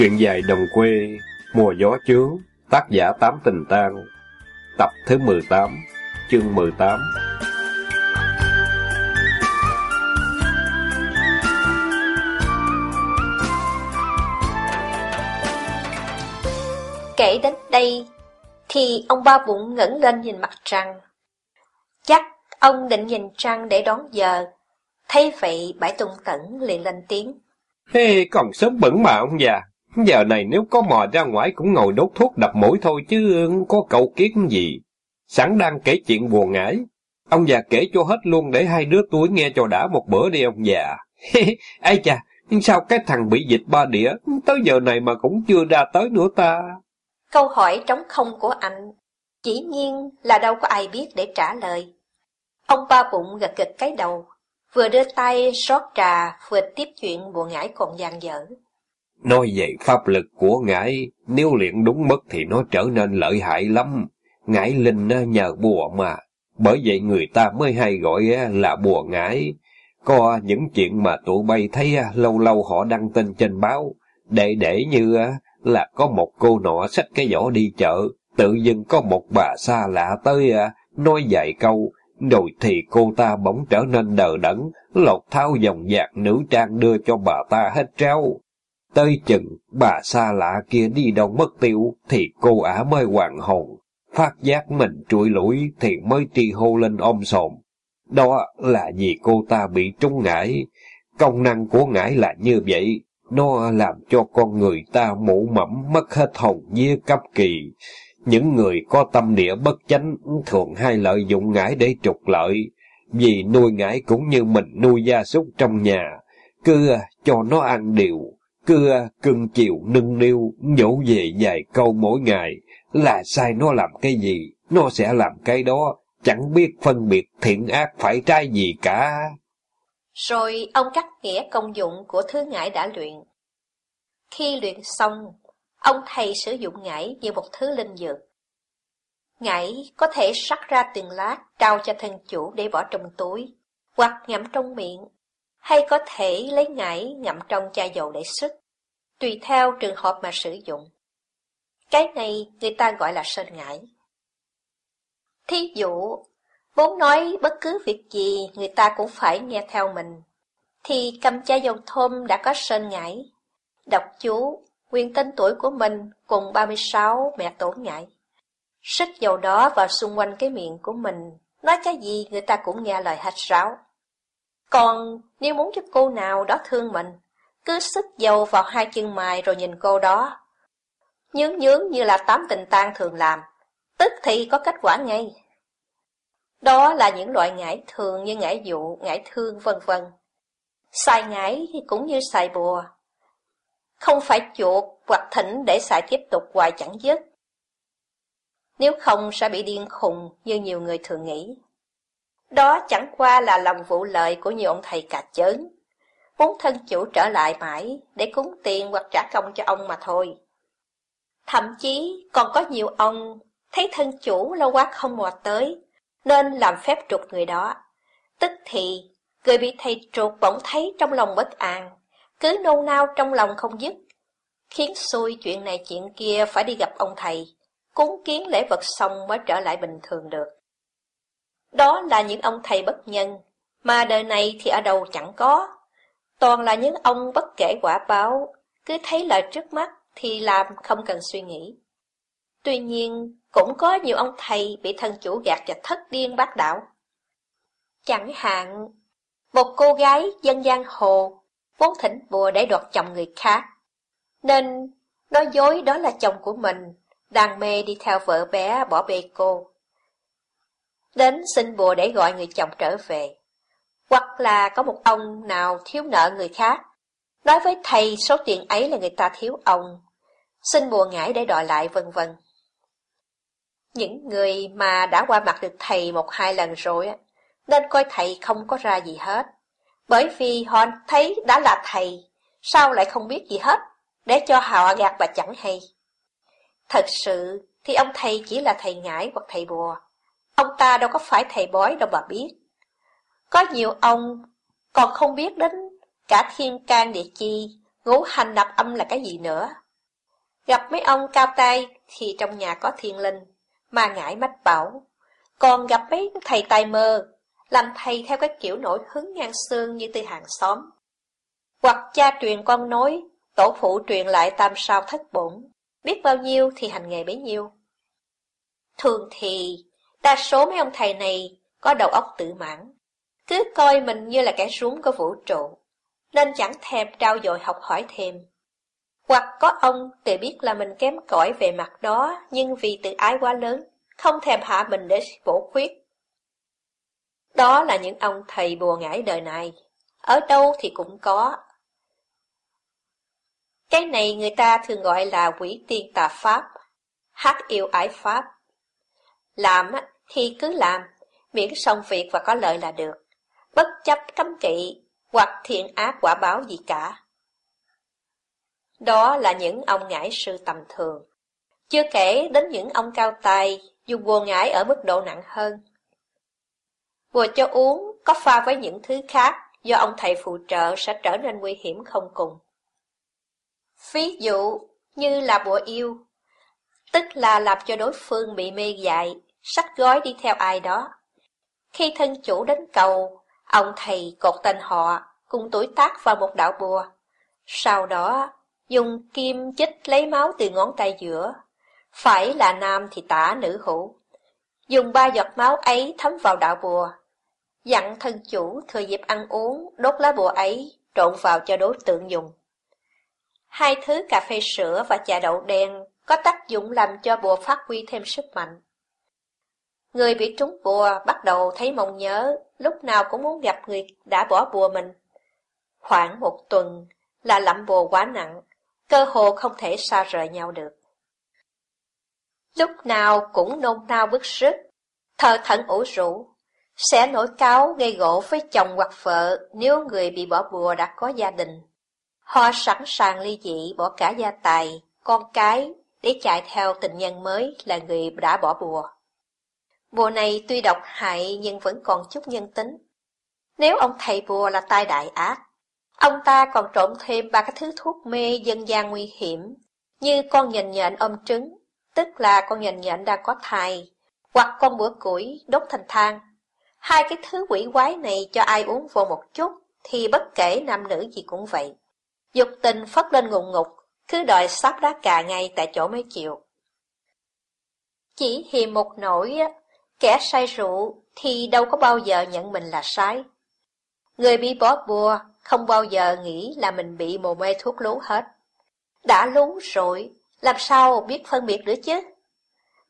Truyện dài đồng quê, mùa gió chướng, tác giả Tám Tình Tang, tập thứ 18, chương 18. Kể đến đây, thì ông ba bụng ngẩng lên nhìn mặt trăng. Chắc ông định nhìn trăng để đón giờ. Thấy vậy, bãi tung tẩn liền lên tiếng. Hey, còn sớm bẩn mà ông già. Giờ này nếu có mò ra ngoài cũng ngồi đốt thuốc đập mũi thôi chứ có cầu kiết gì. Sẵn đang kể chuyện buồn ngãi. Ông già kể cho hết luôn để hai đứa tuổi nghe cho đã một bữa đi ông già. Ây chà, sao cái thằng bị dịch ba đĩa tới giờ này mà cũng chưa ra tới nữa ta? Câu hỏi trống không của anh, chỉ nhiên là đâu có ai biết để trả lời. Ông ba bụng gật gật cái đầu, vừa đưa tay rót trà, vừa tiếp chuyện buồn ngãi còn dang dở. Nói về pháp lực của ngải, nếu luyện đúng mức thì nó trở nên lợi hại lắm. Ngải linh ờ, nhờ bùa mà, bởi vậy người ta mới hay gọi ờ, là bùa ngải. Có những chuyện mà tụi bay thấy ờ, lâu lâu họ đăng tin trên báo, để để như là có một cô nọ xách cái giỏ đi chợ, tự dưng có một bà xa lạ tới nói vài câu, rồi thì cô ta bỗng trở nên đờ đẫn, lột tháo dòng dạc nữ trang đưa cho bà ta hết trao. Tới chừng, bà xa lạ kia đi đâu mất tiêu, thì cô ả mới hoàng hồn. Phát giác mình trụi lũi thì mới tri hô lên ôm sồn. Đó là vì cô ta bị trúng ngải. Công năng của ngải là như vậy. Nó làm cho con người ta mũ mẫm mất hết hồn vía cấp kỳ. Những người có tâm địa bất chánh thường hay lợi dụng ngải để trục lợi. Vì nuôi ngải cũng như mình nuôi gia súc trong nhà. Cứ cho nó ăn điều cứ cưng chiều nâng niu, nhổ về vài câu mỗi ngày, là sai nó làm cái gì, nó sẽ làm cái đó, chẳng biết phân biệt thiện ác phải trái gì cả. Rồi ông cắt nghĩa công dụng của thứ ngải đã luyện. Khi luyện xong, ông thầy sử dụng ngải như một thứ linh dược. Ngải có thể sắc ra từng lát trao cho thân chủ để bỏ trong túi, hoặc ngậm trong miệng, hay có thể lấy ngải ngậm trong chai dầu để sức, tùy theo trường hợp mà sử dụng. Cái này người ta gọi là sơn ngải. Thí dụ, muốn nói bất cứ việc gì người ta cũng phải nghe theo mình, thì cầm chai dầu thơm đã có sơn ngải. Đọc chú, quyền tên tuổi của mình cùng 36 mẹ tổ ngải. Sức dầu đó vào xung quanh cái miệng của mình, nói cái gì người ta cũng nghe lời hạch ráo. Còn nếu muốn cho cô nào đó thương mình, cứ sức dâu vào hai chân mày rồi nhìn cô đó. Nhướng nhướng như là tám tình tang thường làm, tức thì có kết quả ngay. Đó là những loại ngải thường như ngải dụ, ngải thương vân vân. Xài ngải thì cũng như xài bùa. Không phải chuột hoặc thỉnh để xài tiếp tục hoài chẳng dứt. Nếu không sẽ bị điên khùng như nhiều người thường nghĩ. Đó chẳng qua là lòng vụ lợi của nhiều ông thầy cà chớn, muốn thân chủ trở lại mãi để cúng tiền hoặc trả công cho ông mà thôi. Thậm chí còn có nhiều ông thấy thân chủ lâu quá không mò tới, nên làm phép trục người đó. Tức thì, người bị thầy trục bỗng thấy trong lòng bất an, cứ nôn nao trong lòng không dứt, khiến xui chuyện này chuyện kia phải đi gặp ông thầy, cúng kiến lễ vật xong mới trở lại bình thường được. Đó là những ông thầy bất nhân, mà đời này thì ở đâu chẳng có. Toàn là những ông bất kể quả báo, cứ thấy lợi trước mắt thì làm không cần suy nghĩ. Tuy nhiên, cũng có nhiều ông thầy bị thần chủ gạt và thất điên bác đảo. Chẳng hạn, một cô gái dân giang hồ vốn thỉnh bùa để đoạt chồng người khác, nên nói dối đó là chồng của mình, đàn mê đi theo vợ bé bỏ bê cô đến xin bùa để gọi người chồng trở về. Hoặc là có một ông nào thiếu nợ người khác, nói với thầy số tiền ấy là người ta thiếu ông, xin bùa ngải để đòi lại vân vân. Những người mà đã qua mặt được thầy một hai lần rồi, nên coi thầy không có ra gì hết. Bởi vì họ thấy đã là thầy, sao lại không biết gì hết, để cho họ gạt và chẳng hay. Thật sự thì ông thầy chỉ là thầy ngải hoặc thầy bùa. Ông ta đâu có phải thầy bói đâu mà biết. Có nhiều ông còn không biết đến cả thiên can địa chi, ngũ hành nạp âm là cái gì nữa. Gặp mấy ông cao tay thì trong nhà có thiên linh, mà ngại mách bảo. Còn gặp mấy thầy tài mơ, làm thầy theo cái kiểu nổi hứng ngang xương như từ hàng xóm. Hoặc cha truyền con nối tổ phụ truyền lại tam sao thất bổn, biết bao nhiêu thì hành nghề bấy nhiêu. Thường thì, đa số mấy ông thầy này có đầu óc tự mãn, cứ coi mình như là kẻ rúng của vũ trụ, nên chẳng thèm trao dồi học hỏi thêm. Hoặc có ông tự biết là mình kém cỏi về mặt đó, nhưng vì tự ái quá lớn, không thèm hạ mình để bổ khuyết. Đó là những ông thầy bùa ngải đời này, ở đâu thì cũng có. Cái này người ta thường gọi là quỷ tiên tà pháp, hát yêu ái pháp. Làm thì cứ làm, miễn xong việc và có lợi là được, bất chấp cấm kỵ hoặc thiện ác quả báo gì cả. Đó là những ông ngải sư tầm thường. Chưa kể đến những ông cao tài dùng bùa ngải ở mức độ nặng hơn. Bùa cho uống có pha với những thứ khác do ông thầy phụ trợ sẽ trở nên nguy hiểm không cùng. Ví dụ như là bùa yêu, tức là làm cho đối phương bị mê dại, sách gói đi theo ai đó. Khi thân chủ đến cầu, ông thầy cột tên họ cùng tuổi tác vào một đạo bùa. Sau đó, dùng kim chích lấy máu từ ngón tay giữa. Phải là nam thì tả nữ hữu. Dùng ba giọt máu ấy thấm vào đạo bùa. Dặn thân chủ thừa dịp ăn uống, đốt lá bùa ấy, trộn vào cho đối tượng dùng. Hai thứ cà phê sữa và trà đậu đen có tác dụng làm cho bùa phát huy thêm sức mạnh. Người bị trúng bùa bắt đầu thấy mong nhớ, lúc nào cũng muốn gặp người đã bỏ bùa mình. Khoảng một tuần là lậm bùa quá nặng, cơ hồ không thể xa rời nhau được. Lúc nào cũng nôn nao bức sức, thờ thẫn ủ rũ, sẽ nổi cáo gây gỗ với chồng hoặc vợ nếu người bị bỏ bùa đã có gia đình. Họ sẵn sàng ly dị bỏ cả gia tài, con cái để chạy theo tình nhân mới là người đã bỏ bùa. Bùa này tuy độc hại nhưng vẫn còn chút nhân tính. Nếu ông thầy bùa là tai đại ác, ông ta còn trộn thêm ba cái thứ thuốc mê dân gian nguy hiểm, như con nhện nhện ôm trứng, tức là con nhện nhện đang có thai, hoặc con bữa củi đốt thành than. Hai cái thứ quỷ quái này cho ai uống vô một chút, thì bất kể nam nữ gì cũng vậy. Dục tình phất lên ngùng ngục, cứ đòi sắp đá cà ngay tại chỗ mới chịu. Chỉ hiềm một nỗi, kẻ say rượu thì đâu có bao giờ nhận mình là sai. Người bị bó bùa không bao giờ nghĩ là mình bị mồ mê thuốc lú hết. Đã lú rồi, làm sao biết phân biệt nữa chứ?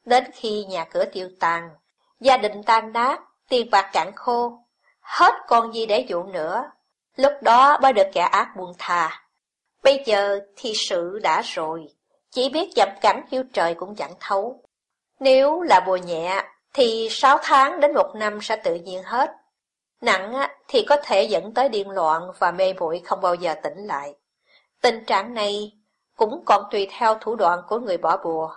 Đến khi nhà cửa tiêu tàn, gia đình tan nát, tiền bạc cạn khô, hết còn gì để dụ nữa, lúc đó mới được kẻ ác buông thà. Bây giờ thì sự đã rồi, chỉ biết dập cảnh yêu trời cũng chẳng thấu. Nếu là bùa nhẹ, thì sáu tháng đến một năm sẽ tự nhiên hết. Nặng thì có thể dẫn tới điên loạn và mê muội không bao giờ tỉnh lại. Tình trạng này cũng còn tùy theo thủ đoạn của người bỏ bùa.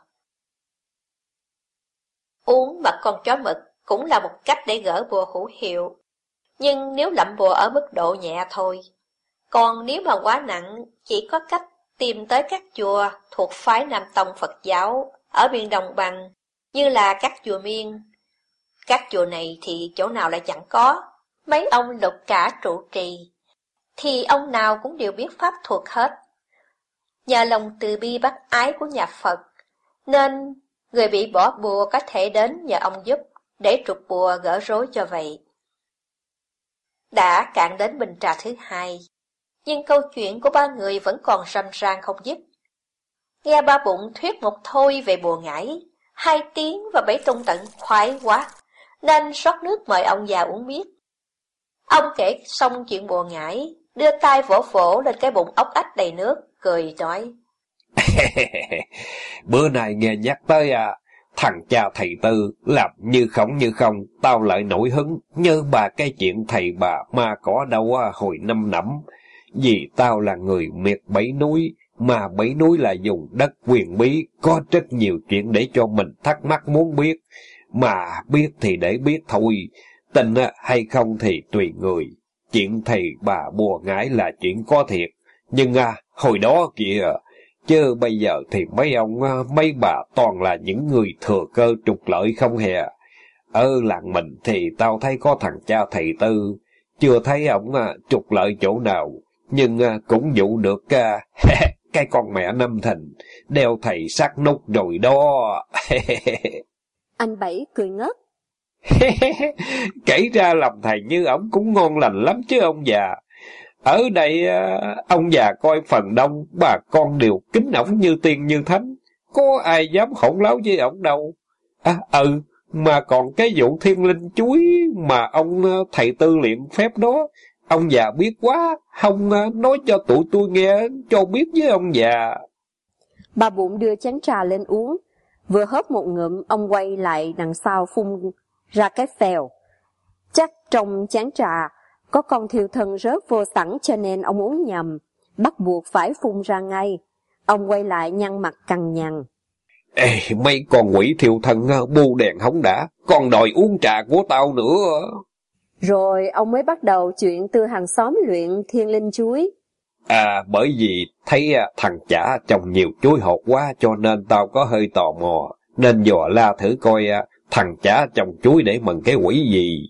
Uống mật con chó mực cũng là một cách để gỡ bùa hữu hiệu, nhưng nếu lậm bùa ở mức độ nhẹ thôi. Còn nếu mà quá nặng, chỉ có cách tìm tới các chùa thuộc phái Nam Tông Phật giáo ở miền đồng bằng, như là các chùa miên. Các chùa này thì chỗ nào lại chẳng có, mấy ông lục cả trụ trì, thì ông nào cũng đều biết pháp thuật hết. Nhờ lòng từ bi bác ái của nhà Phật, nên người bị bỏ bùa có thể đến nhờ ông giúp để trục bùa gỡ rối cho vậy. Đã cạn đến bình trà thứ hai, nhưng câu chuyện của ba người vẫn còn râm ran không dứt. Nghe ba bụng thuyết một thôi về bùa ngải, hai tiếng và bảy tung tận khoái quá, nên rót nước mời ông già uống miết. Ông kể xong chuyện bùa ngải, đưa tay vỗ vỗ lên cái bụng ốc ách đầy nước, cười nói. Bữa nay nghe nhắc tới à, thằng cha thầy Tư làm như không như không, tao lại nổi hứng, như bà cái chuyện thầy bà ma có đâu à, hồi năm nẫm. Vì tao là người miệt bấy núi, mà mấy núi là dùng đất quyền bí, có rất nhiều chuyện để cho mình thắc mắc muốn biết. Mà biết thì để biết thôi, tin hay không thì tùy người. Chuyện thầy bà bùa ngải là chuyện có thiệt, nhưng à, hồi đó kìa, Chứ bây giờ thì mấy ông, à, mấy bà toàn là những người thừa cơ trục lợi không hề. Ở làng mình thì tao thấy có thằng cha thầy tư, chưa thấy ông à, trục lợi chỗ nào, nhưng à, cũng dụ được cái con mẹ năm thình, đeo thầy sắc nút rồi đó. Anh Bảy cười ngất. Kể ra làm thầy như ổng cũng ngon lành lắm chứ ông già. Ở đây ông già coi phần đông, bà con đều kính ổng như tiên như thánh. Có ai dám hỗn láo với ổng đâu. À, ừ, mà còn cái vụ thiên linh chuối mà ông thầy tư luyện phép đó, ông già biết quá, không nói cho tụi tôi nghe, cho biết với ông già. Bà bụng đưa chén trà lên uống, vừa hớp một ngụm, ông quay lại đằng sau phun ra cái phèo. Chắc trong chén trà, có con thiêu thân rớt vô sẵn cho nên ông uống nhầm, bắt buộc phải phun ra ngay. Ông quay lại nhăn mặt cằn nhằn. Ê, mấy con quỷ thiêu thân bu đèn hóng đã, còn đòi uống trà của tao nữa. Rồi ông mới bắt đầu chuyện từ hàng xóm luyện thiên linh chuối. À, bởi vì thấy à, thằng chả trồng nhiều chuối hột quá cho nên tao có hơi tò mò, nên dò la thử coi à, thằng chả trồng chuối để mừng cái quỷ gì.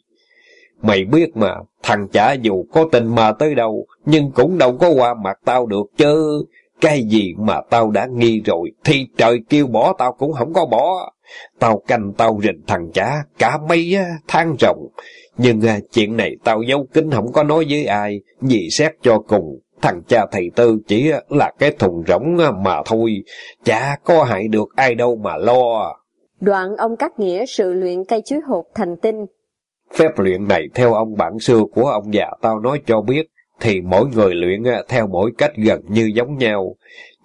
Mày biết mà, thằng chả dù có tình mà tới đâu, nhưng cũng đâu có qua mặt tao được chứ. Cái gì mà tao đã nghi rồi, thì trời kêu bỏ tao cũng không có bỏ. Tao canh tao rình thằng chả cả mấy à, tháng rồng. Nhưng à, chuyện này tao giấu kín không có nói với ai, vì xét cho cùng. Thằng cha thầy tư chỉ là cái thùng rỗng mà thôi, chả có hại được ai đâu mà lo. Đoạn ông cắt nghĩa sự luyện cây chuối hột thành tinh. Phép luyện này theo ông bản xưa của ông già tao nói cho biết, thì mỗi người luyện theo mỗi cách gần như giống nhau,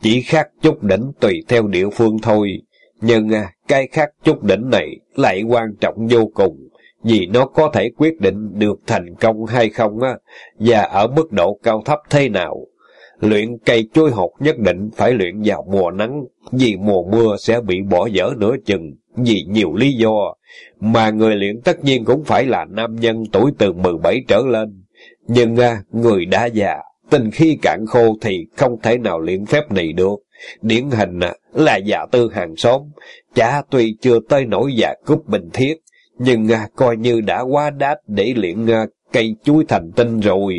chỉ khác chút đỉnh tùy theo địa phương thôi. Nhưng cái khác chút đỉnh này lại quan trọng vô cùng, vì nó có thể quyết định được thành công hay không á, và ở mức độ cao thấp thế nào. Luyện cây chuối hột nhất định phải luyện vào mùa nắng, vì mùa mưa sẽ bị bỏ dở nửa chừng, vì nhiều lý do. Mà người luyện tất nhiên cũng phải là nam nhân tuổi từ 17 trở lên. Nhưng à, người đã già, tình khi cạn khô thì không thể nào luyện phép này được. Điển hình à, là già tư hàng xóm, cha tuy chưa tới nổi già cúp bình thiết, nhưng à, coi như đã quá đát để luyện à, cây chuối thành tinh rồi.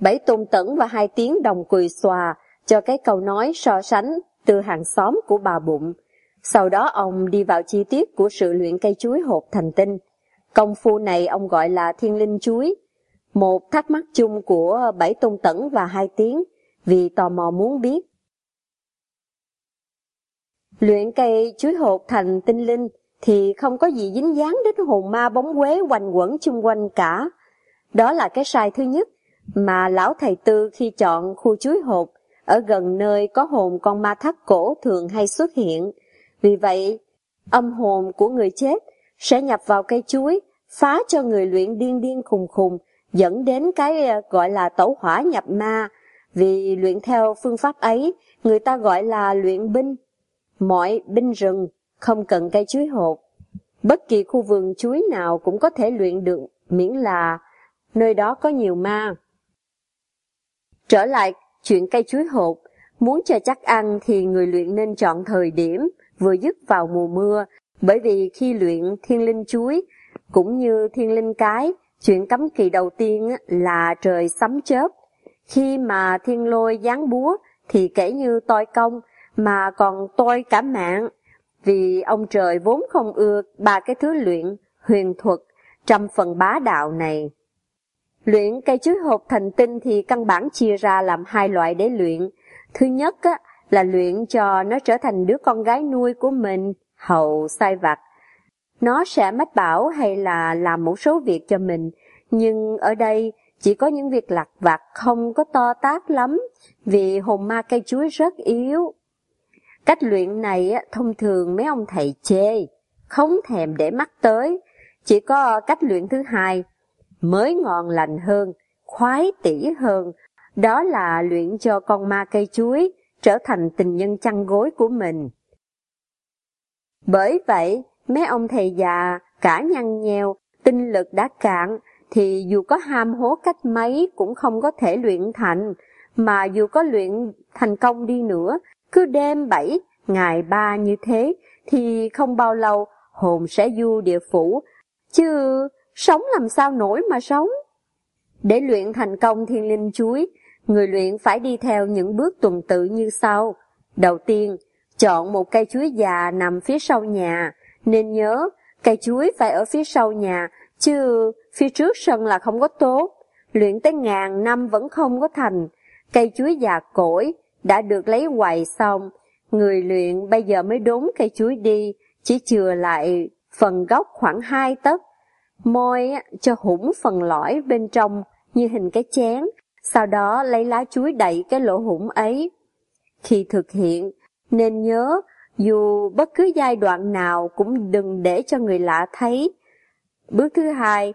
Bảy tôn tẩn và hai tiếng đồng cười xòa cho cái câu nói so sánh từ hàng xóm của bà Bụng. Sau đó ông đi vào chi tiết của sự luyện cây chuối hột thành tinh. Công phu này ông gọi là thiên linh chuối, một thắc mắc chung của bảy tôn tẩn và hai tiếng, vì tò mò muốn biết. Luyện cây chuối hột thành tinh linh thì không có gì dính dáng đến hồn ma bóng quế quanh quẩn chung quanh cả. Đó là cái sai thứ nhất mà lão thầy tư khi chọn khu chuối hột ở gần nơi có hồn con ma thắt cổ thường hay xuất hiện. Vì vậy, âm hồn của người chết sẽ nhập vào cây chuối, phá cho người luyện điên điên khùng khùng, dẫn đến cái ờ, gọi là tẩu hỏa nhập ma. Vì luyện theo phương pháp ấy, người ta gọi là luyện binh. Mọi binh rừng không cần cây chuối hột. Bất kỳ khu vườn chuối nào cũng có thể luyện được, miễn là nơi đó có nhiều ma. Trở lại chuyện cây chuối hột, muốn cho chắc ăn thì người luyện nên chọn thời điểm vừa dứt vào mùa mưa, bởi vì khi luyện thiên linh chuối cũng như thiên linh cái, chuyện cấm kỳ đầu tiên là trời sấm chớp. Khi mà thiên lôi giáng búa thì kể như toi công mà còn toi cả mạng, vì ông trời vốn không ưa ba cái thứ luyện huyền thuật trăm phần bá đạo này. Luyện cây chuối hộp thành tinh thì căn bản chia ra làm hai loại để luyện. Thứ nhất á, là luyện cho nó trở thành đứa con gái nuôi của mình, hầu sai vặt. Nó sẽ mách bảo hay là làm một số việc cho mình, nhưng ở đây chỉ có những việc lặt vặt không có to tác lắm, vì hồn ma cây chuối rất yếu. Cách luyện này thông thường mấy ông thầy chê, không thèm để mắt tới. Chỉ có cách luyện thứ hai, mới ngon lành hơn, khoái tỉ hơn, đó là luyện cho con ma cây chuối trở thành tình nhân chăn gối của mình. Bởi vậy, mấy ông thầy già, cả nhăn nheo, tinh lực đã cạn, thì dù có ham hố cách mấy cũng không có thể luyện thành, mà dù có luyện thành công đi nữa, cứ đêm bảy, ngày ba như thế, thì không bao lâu hồn sẽ du địa phủ, chứ sống làm sao nổi mà sống. Để luyện thành công thiên linh chuối, người luyện phải đi theo những bước tuần tự như sau. Đầu tiên, chọn một cây chuối già nằm phía sau nhà, nên nhớ cây chuối phải ở phía sau nhà, chứ phía trước sân là không có tốt. Luyện tới ngàn năm vẫn không có thành. Cây chuối già cỗi đã được lấy hoài xong, người luyện bây giờ mới đốn cây chuối đi, chỉ chừa lại phần gốc khoảng hai tấc. Môi cho hủng phần lõi bên trong như hình cái chén, sau đó lấy lá chuối đậy cái lỗ hủng ấy. Khi thực hiện, nên nhớ dù bất cứ giai đoạn nào cũng đừng để cho người lạ thấy. Bước thứ hai,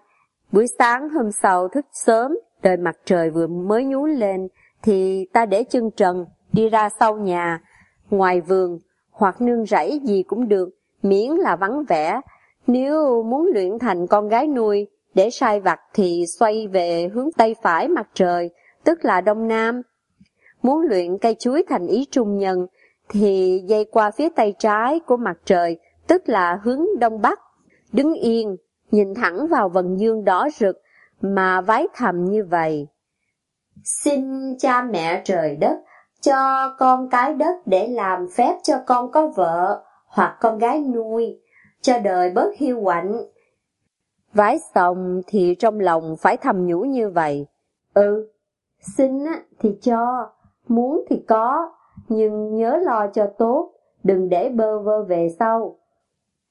buổi sáng hôm sau thức sớm, đợi mặt trời vừa mới nhú lên, thì ta để chân trần, đi ra sau nhà, ngoài vườn, hoặc nương rẫy gì cũng được, miễn là vắng vẻ. Nếu muốn luyện thành con gái nuôi, để sai vặt thì xoay về hướng tây phải mặt trời, tức là đông nam. Muốn luyện cây chuối thành ý trung nhân, thì dây qua phía tay trái của mặt trời, tức là hướng đông bắc. Đứng yên, nhìn thẳng vào vần dương đỏ rực, mà vái thầm như vậy. Xin cha mẹ trời đất, cho con cái đất để làm phép cho con có vợ, hoặc con gái nuôi, cho đời bớt hiu quạnh. Vái xong thì trong lòng phải thầm nhủ như vậy. Ừ, xin thì cho, muốn thì có, nhưng nhớ lo cho tốt, đừng để bơ vơ về sau.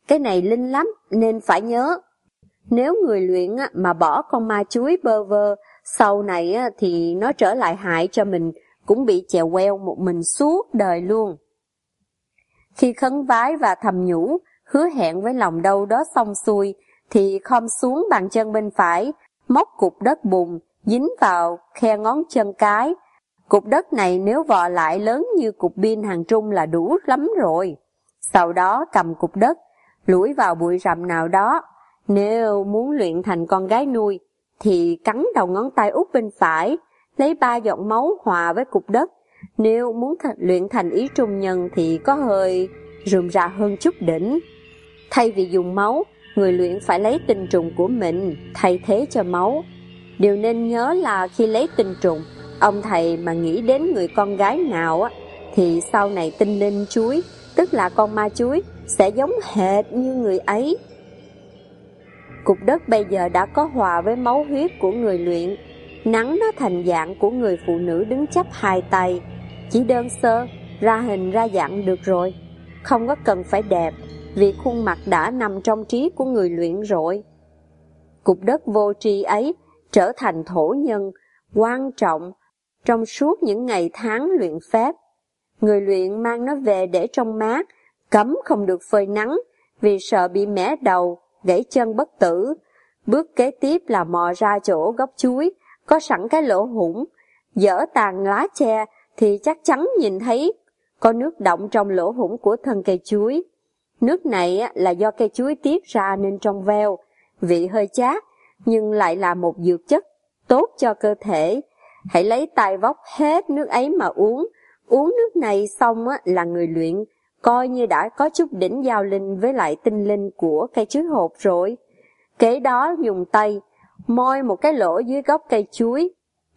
Cái này linh lắm nên phải nhớ. Nếu người luyện mà bỏ con ma chuối bơ vơ, sau này thì nó trở lại hại cho mình, cũng bị chèo queo một mình suốt đời luôn. Khi khấn vái và thầm nhủ, hứa hẹn với lòng đâu đó xong xuôi, thì khom xuống bàn chân bên phải, móc cục đất bùn, dính vào khe ngón chân cái, Cục đất này nếu vò lại lớn như cục pin hàng trung là đủ lắm rồi. Sau đó cầm cục đất, lủi vào bụi rậm nào đó. Nếu muốn luyện thành con gái nuôi, thì cắn đầu ngón tay út bên phải, lấy ba giọt máu hòa với cục đất. Nếu muốn th luyện thành ý trung nhân thì có hơi rườm rà hơn chút đỉnh. Thay vì dùng máu, người luyện phải lấy tinh trùng của mình thay thế cho máu. Điều nên nhớ là khi lấy tinh trùng, Ông thầy mà nghĩ đến người con gái nào á, thì sau này tinh linh chuối, tức là con ma chuối, sẽ giống hệt như người ấy. Cục đất bây giờ đã có hòa với máu huyết của người luyện, nắng nó thành dạng của người phụ nữ đứng chắp hai tay, chỉ đơn sơ, ra hình ra dạng được rồi, không có cần phải đẹp, vì khuôn mặt đã nằm trong trí của người luyện rồi. Cục đất vô tri ấy trở thành thổ nhân, quan trọng, trong suốt những ngày tháng luyện phép. Người luyện mang nó về để trong mát, cấm không được phơi nắng, vì sợ bị mẻ đầu, gãy chân bất tử. Bước kế tiếp là mò ra chỗ gốc chuối, có sẵn cái lỗ hủng, dở tàn lá tre thì chắc chắn nhìn thấy có nước động trong lỗ hủng của thân cây chuối. Nước này là do cây chuối tiết ra nên trong veo, vị hơi chát, nhưng lại là một dược chất tốt cho cơ thể, Hãy lấy tay vóc hết nước ấy mà uống. Uống nước này xong là người luyện, coi như đã có chút đỉnh giao linh với lại tinh linh của cây chuối hộp rồi. Kế đó dùng tay, moi một cái lỗ dưới gốc cây chuối,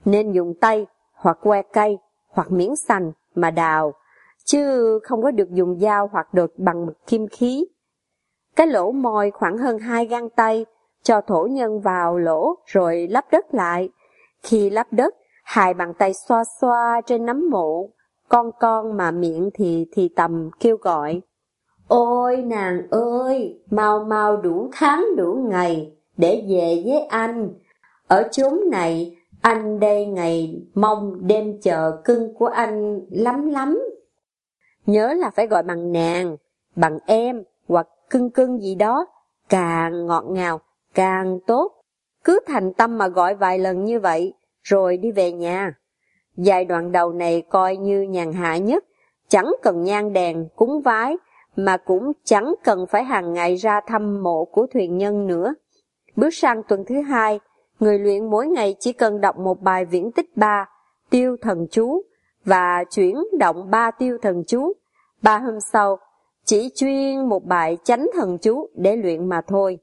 nên dùng tay, hoặc que cây, hoặc miếng sành mà đào, chứ không có được dùng dao hoặc được bằng kim khí. Cái lỗ moi khoảng hơn hai gang tay, cho thổ nhân vào lỗ rồi lắp đất lại. Khi lắp đất, Hai bàn tay xoa xoa trên nấm mộ, con con mà miệng thì thì tầm kêu gọi. Ôi nàng ơi, mau mau đủ tháng đủ ngày để về với anh. Ở chốn này, anh đây ngày mong đêm chờ cưng của anh lắm lắm. Nhớ là phải gọi bằng nàng, bằng em hoặc cưng cưng gì đó, càng ngọt ngào, càng tốt. Cứ thành tâm mà gọi vài lần như vậy, rồi đi về nhà. Giai đoạn đầu này coi như nhàn hạ nhất, chẳng cần nhang đèn, cúng vái, mà cũng chẳng cần phải hàng ngày ra thăm mộ của thuyền nhân nữa. Bước sang tuần thứ hai, người luyện mỗi ngày chỉ cần đọc một bài viễn tích ba, tiêu thần chú, và chuyển động ba tiêu thần chú. Ba hôm sau, chỉ chuyên một bài chánh thần chú để luyện mà thôi.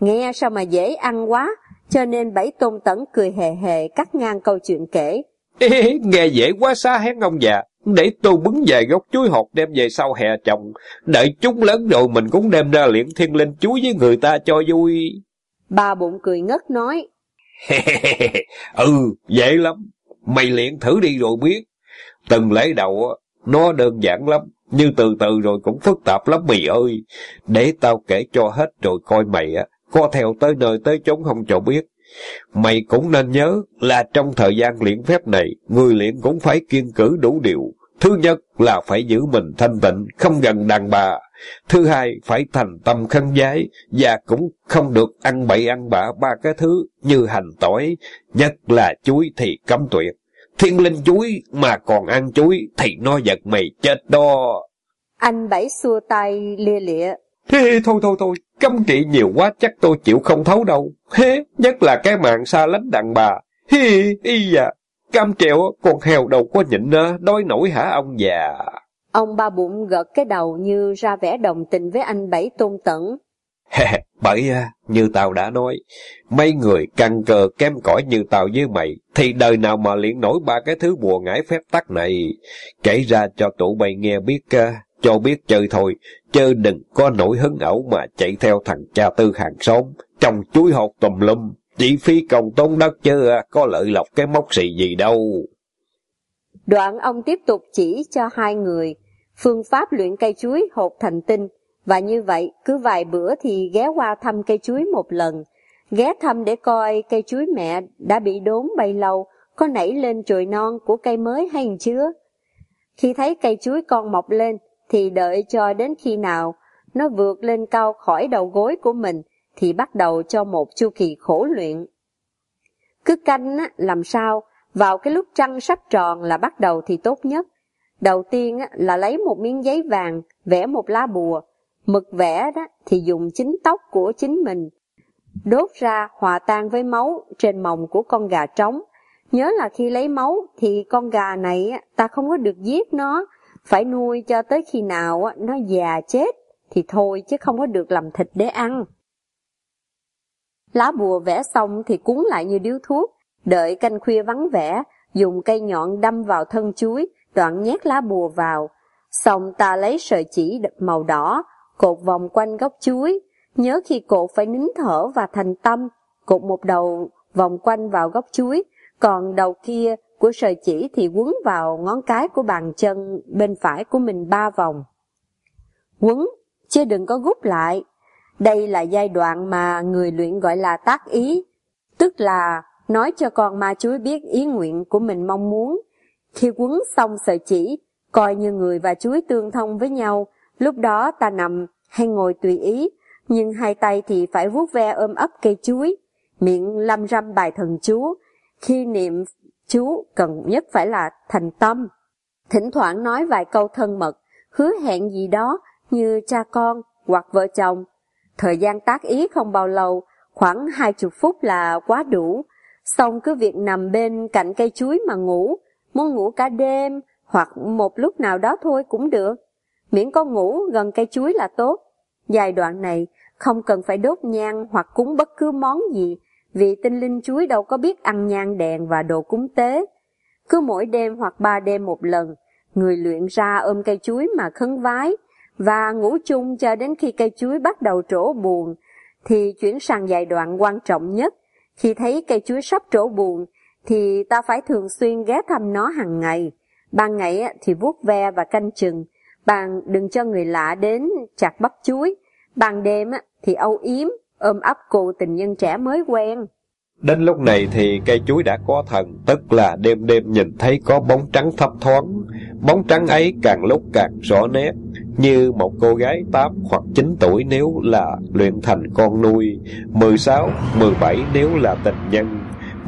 Nghe sao mà dễ ăn quá, cho nên bảy tôn tẩn cười hề hề cắt ngang câu chuyện kể. Ê, nghe dễ quá xa hét ông già, để tôi bứng vài gốc chuối hột đem về sau hè trồng, đợi chúng lớn rồi mình cũng đem ra luyện thiên linh chuối với người ta cho vui. Ba bụng cười ngất nói. ừ, dễ lắm, mày luyện thử đi rồi biết. Từng lễ đầu nó đơn giản lắm, nhưng từ từ rồi cũng phức tạp lắm mày ơi. Để tao kể cho hết rồi coi mày á, có theo tới nơi tới chốn không cho biết. Mày cũng nên nhớ là trong thời gian luyện phép này, người luyện cũng phải kiên cử đủ điều. Thứ nhất là phải giữ mình thanh tịnh, không gần đàn bà. Thứ hai, phải thành tâm khăn giái, và cũng không được ăn bậy ăn bạ ba cái thứ như hành tỏi, nhất là chuối thì cấm tuyệt. Thiên linh chuối mà còn ăn chuối thì nó giật mày chết đó. Anh bảy xua tay lia lịa. Hê, thôi thôi thôi, cấm trị nhiều quá chắc tôi chịu không thấu đâu. Hê, nhất là cái mạng xa lánh đàn bà. Hê, y da, cam treo con heo đâu có nhịn đói nổi hả ông già. Ông ba bụng gật cái đầu như ra vẻ đồng tình với anh bảy tôn tẩn. Bởi như tao đã nói, mấy người căn cơ kém cỏi như tao với mày, thì đời nào mà luyện nổi ba cái thứ bùa ngải phép tắc này. Kể ra cho tụi bay nghe biết, cho biết chơi thôi, chứ đừng có nổi hứng ẩu mà chạy theo thằng cha tư hàng xóm, trồng chuối hột tùm lum, chỉ phí công tốn đất chứ có lợi lộc cái mốc xì gì đâu. Đoạn ông tiếp tục chỉ cho hai người phương pháp luyện cây chuối hột thành tinh, và như vậy cứ vài bữa thì ghé qua thăm cây chuối một lần, ghé thăm để coi cây chuối mẹ đã bị đốn bay lâu, có nảy lên chồi non của cây mới hay chưa. Khi thấy cây chuối con mọc lên, thì đợi cho đến khi nào nó vượt lên cao khỏi đầu gối của mình, thì bắt đầu cho một chu kỳ khổ luyện. Cứ canh á, làm sao, vào cái lúc trăng sắp tròn là bắt đầu thì tốt nhất. Đầu tiên á, là lấy một miếng giấy vàng, vẽ một lá bùa. Mực vẽ đó thì dùng chính tóc của chính mình. Đốt ra hòa tan với máu trên mồng của con gà trống. Nhớ là khi lấy máu thì con gà này ta không có được giết nó, phải nuôi cho tới khi nào nó già chết thì thôi chứ không có được làm thịt để ăn. Lá bùa vẽ xong thì cuốn lại như điếu thuốc, đợi canh khuya vắng vẻ, dùng cây nhọn đâm vào thân chuối, đoạn nhét lá bùa vào. Xong ta lấy sợi chỉ màu đỏ, cột vòng quanh gốc chuối, nhớ khi cột phải nín thở và thành tâm, cột một đầu vòng quanh vào gốc chuối, còn đầu kia của sợi chỉ thì quấn vào ngón cái của bàn chân bên phải của mình ba vòng. Quấn, chứ đừng có gút lại. Đây là giai đoạn mà người luyện gọi là tác ý, tức là nói cho con ma chuối biết ý nguyện của mình mong muốn. Khi quấn xong sợi chỉ, coi như người và chuối tương thông với nhau, lúc đó ta nằm hay ngồi tùy ý, nhưng hai tay thì phải vuốt ve ôm ấp cây chuối, miệng lâm râm bài thần chú. Khi niệm chú cần nhất phải là thành tâm. Thỉnh thoảng nói vài câu thân mật, hứa hẹn gì đó như cha con hoặc vợ chồng. Thời gian tác ý không bao lâu, khoảng hai chục phút là quá đủ. Xong cứ việc nằm bên cạnh cây chuối mà ngủ, muốn ngủ cả đêm hoặc một lúc nào đó thôi cũng được. Miễn có ngủ gần cây chuối là tốt. Giai đoạn này không cần phải đốt nhang hoặc cúng bất cứ món gì, vì tinh linh chuối đâu có biết ăn nhang đèn và đồ cúng tế. Cứ mỗi đêm hoặc ba đêm một lần, người luyện ra ôm cây chuối mà khấn vái, và ngủ chung cho đến khi cây chuối bắt đầu trổ buồn, thì chuyển sang giai đoạn quan trọng nhất. Khi thấy cây chuối sắp trổ buồn, thì ta phải thường xuyên ghé thăm nó hàng ngày. Ban ngày thì vuốt ve và canh chừng, bạn đừng cho người lạ đến chặt bắp chuối. Ban đêm thì âu yếm, ôm ấp cô tình nhân trẻ mới quen. Đến lúc này thì cây chuối đã có thần, tức là đêm đêm nhìn thấy có bóng trắng thấp thoáng. Bóng trắng ấy càng lúc càng rõ nét, như một cô gái 8 hoặc 9 tuổi nếu là luyện thành con nuôi, 16, 17 nếu là tình nhân.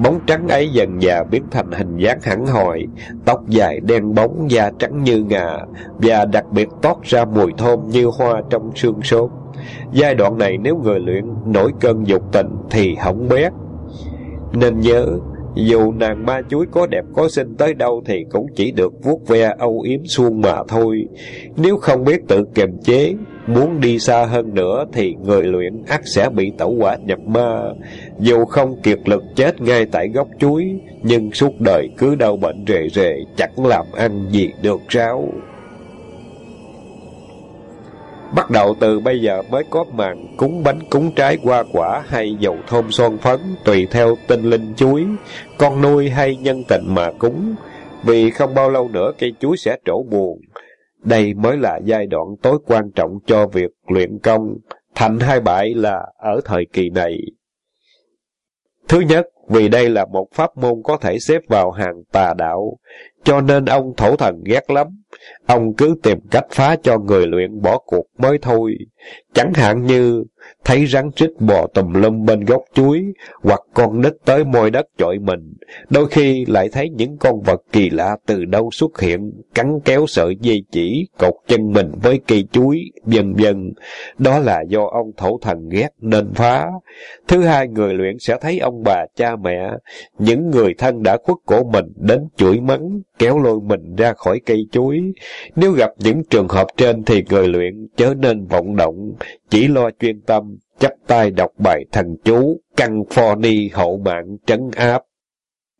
Bóng trắng ấy dần dà biến thành hình dáng hẳn hòi, tóc dài đen bóng, da trắng như ngà, và đặc biệt toát ra mùi thơm như hoa trong sương sốt. Giai đoạn này nếu người luyện nổi cơn dục tình thì hỏng bét. Nên nhớ, Dù nàng ma chuối có đẹp có xinh tới đâu thì cũng chỉ được vuốt ve âu yếm suông mà thôi. Nếu không biết tự kiềm chế, muốn đi xa hơn nữa thì người luyện ắt sẽ bị tẩu quả nhập ma. Dù không kiệt lực chết ngay tại gốc chuối, nhưng suốt đời cứ đau bệnh rề rề, chẳng làm ăn gì được ráo. Bắt đầu từ bây giờ mới có màn cúng bánh cúng trái qua quả hay dầu thơm son phấn tùy theo tinh linh chuối, con nuôi hay nhân tình mà cúng, vì không bao lâu nữa cây chuối sẽ trổ buồn. Đây mới là giai đoạn tối quan trọng cho việc luyện công, thành hai bại là ở thời kỳ này. Thứ nhất, vì đây là một pháp môn có thể xếp vào hàng tà đạo, cho nên ông thổ thần ghét lắm. Ông cứ tìm cách phá cho người luyện bỏ cuộc mới thôi. Chẳng hạn như thấy rắn trích bò tùm lum bên gốc chuối, hoặc con nít tới môi đất chọi mình. Đôi khi lại thấy những con vật kỳ lạ từ đâu xuất hiện, cắn kéo sợi dây chỉ, cột chân mình với cây chuối, dần dần. Đó là do ông thổ thần ghét nên phá. Thứ hai, người luyện sẽ thấy ông bà, cha mẹ, những người thân đã khuất cổ mình đến chửi mắng, kéo lôi mình ra khỏi cây chuối. Nếu gặp những trường hợp trên thì người luyện chớ nên vọng động, chỉ lo chuyên tâm, chấp tay đọc bài thần chú, căng pho ni hậu mạng trấn áp.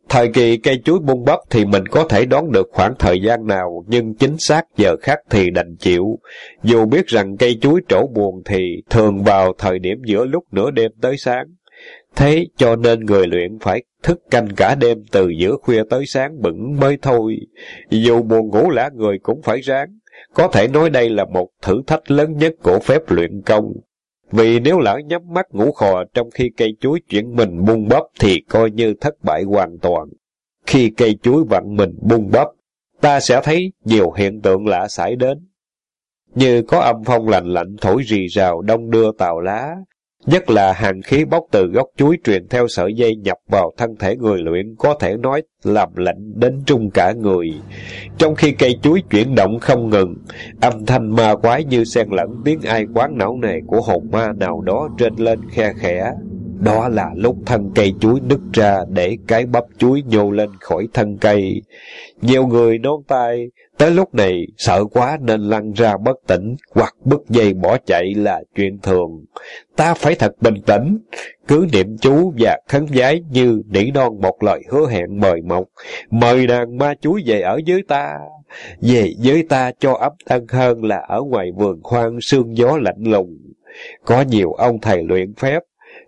Thời kỳ cây chuối bung bắp thì mình có thể đoán được khoảng thời gian nào, nhưng chính xác giờ khắc thì đành chịu. Dù biết rằng cây chuối trổ buồn thì thường vào thời điểm giữa lúc nửa đêm tới sáng. Thế cho nên người luyện phải thức canh cả đêm từ giữa khuya tới sáng bửng mới thôi. Dù buồn ngủ lã người cũng phải ráng. Có thể nói đây là một thử thách lớn nhất của phép luyện công. Vì nếu lỡ nhắm mắt ngủ khò trong khi cây chuối chuyển mình bung bắp thì coi như thất bại hoàn toàn. Khi cây chuối vặn mình bung bắp, ta sẽ thấy nhiều hiện tượng lạ xảy đến. Như có âm phong lạnh lạnh thổi rì rào đông đưa tàu lá, Nhất là hàng khí bốc từ gốc chuối truyền theo sợi dây nhập vào thân thể người luyện có thể nói làm lạnh đến trung cả người. Trong khi cây chuối chuyển động không ngừng, âm thanh ma quái như xen lẫn tiếng ai quán não nề của hồn ma nào đó trên lên khe khẽ. Đó là lúc thân cây chuối nứt ra để cái bắp chuối nhô lên khỏi thân cây. Nhiều người nôn tay, tới lúc này sợ quá nên lăn ra bất tỉnh hoặc bứt dây bỏ chạy là chuyện thường. Ta phải thật bình tĩnh, cứ niệm chú và khấn giái như nỉ non một lời hứa hẹn mời mọc, mời nàng ma chuối về ở dưới ta. Về với ta cho ấm thân hơn là ở ngoài vườn hoang sương gió lạnh lùng. Có nhiều ông thầy luyện phép,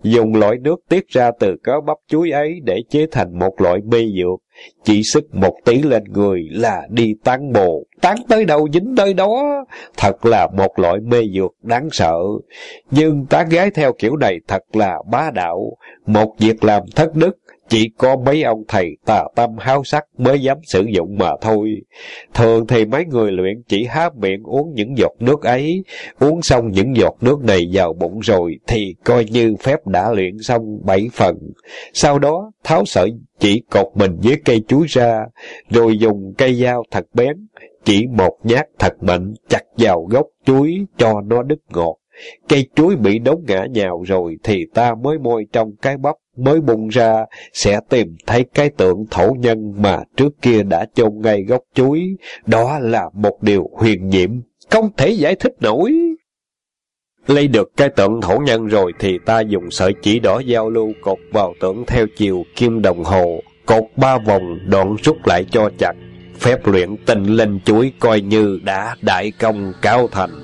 dùng loại nước tiết ra từ cá bắp chuối ấy để chế thành một loại mê dược. Chỉ sức một tí lên người là đi tán bồ, tán tới đâu dính tới đó. Thật là một loại mê dược đáng sợ. Nhưng tán gái theo kiểu này thật là bá đạo, một việc làm thất đức, chỉ có mấy ông thầy tà tâm háo sắc mới dám sử dụng mà thôi. Thường thì mấy người luyện chỉ há miệng uống những giọt nước ấy, uống xong những giọt nước này vào bụng rồi thì coi như phép đã luyện xong bảy phần. Sau đó tháo sợi chỉ cột mình với cây chuối ra, rồi dùng cây dao thật bén, chỉ một nhát thật mạnh chặt vào gốc chuối cho nó đứt ngọt. Cây chuối bị đốn ngã nhào rồi thì ta mới môi trong cái bắp mới bung ra, sẽ tìm thấy cái tượng thổ nhân mà trước kia đã chôn ngay gốc chuối. Đó là một điều huyền nhiệm, không thể giải thích nổi. Lấy được cái tượng thổ nhân rồi thì ta dùng sợi chỉ đỏ giao lưu cột vào tượng theo chiều kim đồng hồ, cột ba vòng đoạn rút lại cho chặt. Phép luyện tình lên chuối coi như đã đại công cao thành.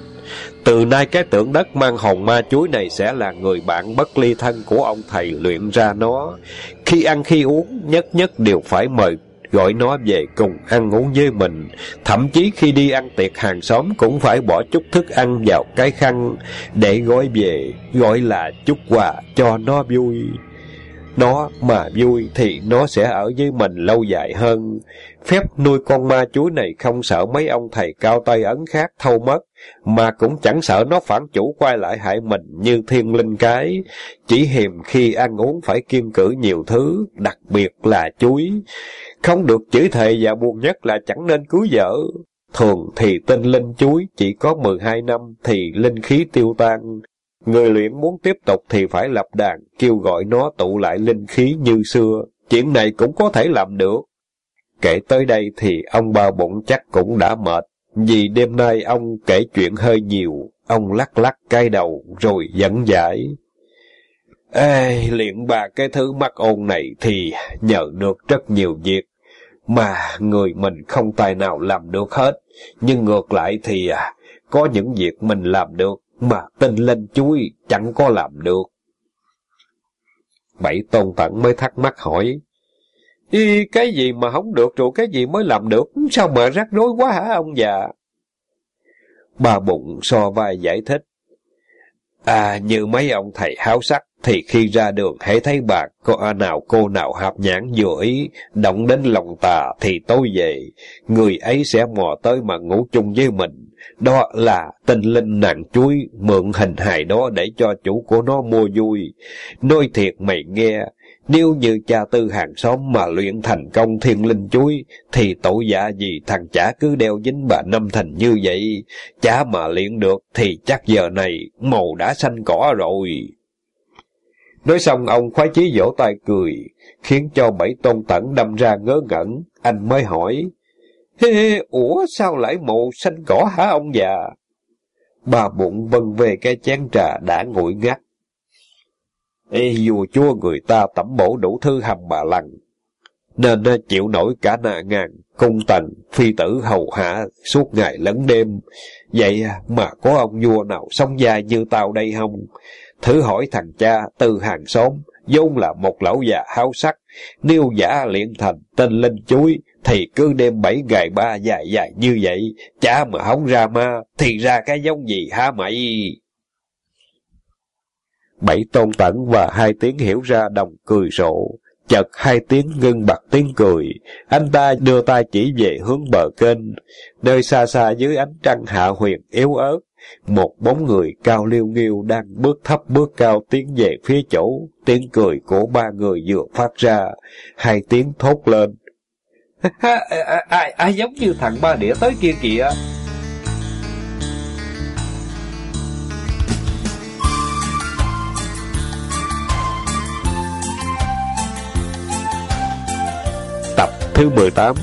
Từ nay cái tượng đất mang hồn ma chuối này sẽ là người bạn bất ly thân của ông thầy luyện ra nó. Khi ăn khi uống, nhất nhất đều phải mời gọi nó về cùng ăn uống với mình. Thậm chí khi đi ăn tiệc hàng xóm cũng phải bỏ chút thức ăn vào cái khăn để gói về, gọi là chút quà cho nó vui. Nó mà vui thì nó sẽ ở với mình lâu dài hơn. Phép nuôi con ma chuối này không sợ mấy ông thầy cao tay ấn khác thâu mất, mà cũng chẳng sợ nó phản chủ quay lại hại mình như thiên linh cái. Chỉ hiềm khi ăn uống phải kiên cử nhiều thứ, đặc biệt là chuối. Không được chửi thề và buồn nhất là chẳng nên cưới vợ. Thường thì tinh linh chuối chỉ có 12 năm thì linh khí tiêu tan. Người luyện muốn tiếp tục thì phải lập đàn, kêu gọi nó tụ lại linh khí như xưa. chuyện này cũng có thể làm được. Kể tới đây thì ông ba bụng chắc cũng đã mệt, vì đêm nay ông kể chuyện hơi nhiều, ông lắc lắc cái đầu rồi dẫn giải. Ê, luyện bà cái thứ mắc ôn này thì nhờ được rất nhiều việc, mà người mình không tài nào làm được hết, nhưng ngược lại thì à, có những việc mình làm được mà tinh lên chuối chẳng có làm được. Bảy tôn tận mới thắc mắc hỏi, Ý, cái gì mà không được rồi cái gì mới làm được, sao mà rắc rối quá hả ông già? Bà bụng so vai giải thích, À, như mấy ông thầy háo sắc, thì khi ra đường hãy thấy bà có nào cô nào hạp nhãn vừa ý, động đến lòng tà thì tối về, người ấy sẽ mò tới mà ngủ chung với mình. Đó là tinh linh nàng chuối, mượn hình hài đó để cho chủ của nó mua vui. Nói thiệt mày nghe, nếu như cha tư hàng xóm mà luyện thành công thiên linh chuối, thì tội dạ gì thằng chả cứ đeo dính bà năm thành như vậy. Chả mà luyện được thì chắc giờ này màu đã xanh cỏ rồi. Nói xong ông khoái chí vỗ tay cười, khiến cho bảy tôn tẩn đâm ra ngớ ngẩn. Anh mới hỏi, Hê, hê, ủa sao lại màu xanh cỏ hả ông già? Bà bụng vân về cái chén trà đã nguội ngắt. Ê, dù chua người ta tẩm bổ đủ thư hầm bà lằng, nên chịu nổi cả nạ ngàn, cung tần, phi tử hầu hạ suốt ngày lẫn đêm. Vậy mà có ông vua nào sống dài như tao đây không? Thử hỏi thằng cha từ hàng xóm, vốn là một lão già háo sắc, nêu giả luyện thành tên linh chuối, thì cứ đêm bảy ngày ba dài dài như vậy, cha mà không ra ma, thì ra cái giống gì hả mày? Bảy tôn tẩn và hai tiếng hiểu ra đồng cười rộ. Chợt hai tiếng ngưng bật tiếng cười. Anh ta đưa tay chỉ về hướng bờ kênh. Nơi xa xa dưới ánh trăng hạ huyền yếu ớt. Một bóng người cao liêu nghiêu đang bước thấp bước cao tiến về phía chỗ. Tiếng cười của ba người vừa phát ra. Hai tiếng thốt lên. ai, ai giống như thằng ba đĩa tới kia kìa. Thứ 18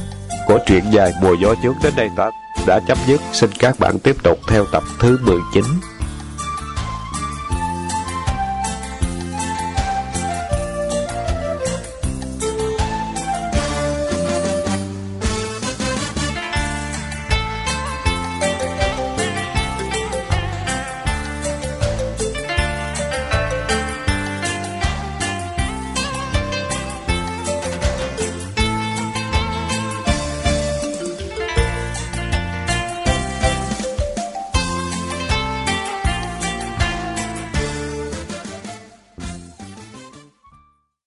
của truyện dài Mùa gió trước đến đây ta đã chấm dứt. Xin các bạn tiếp tục theo tập thứ 19.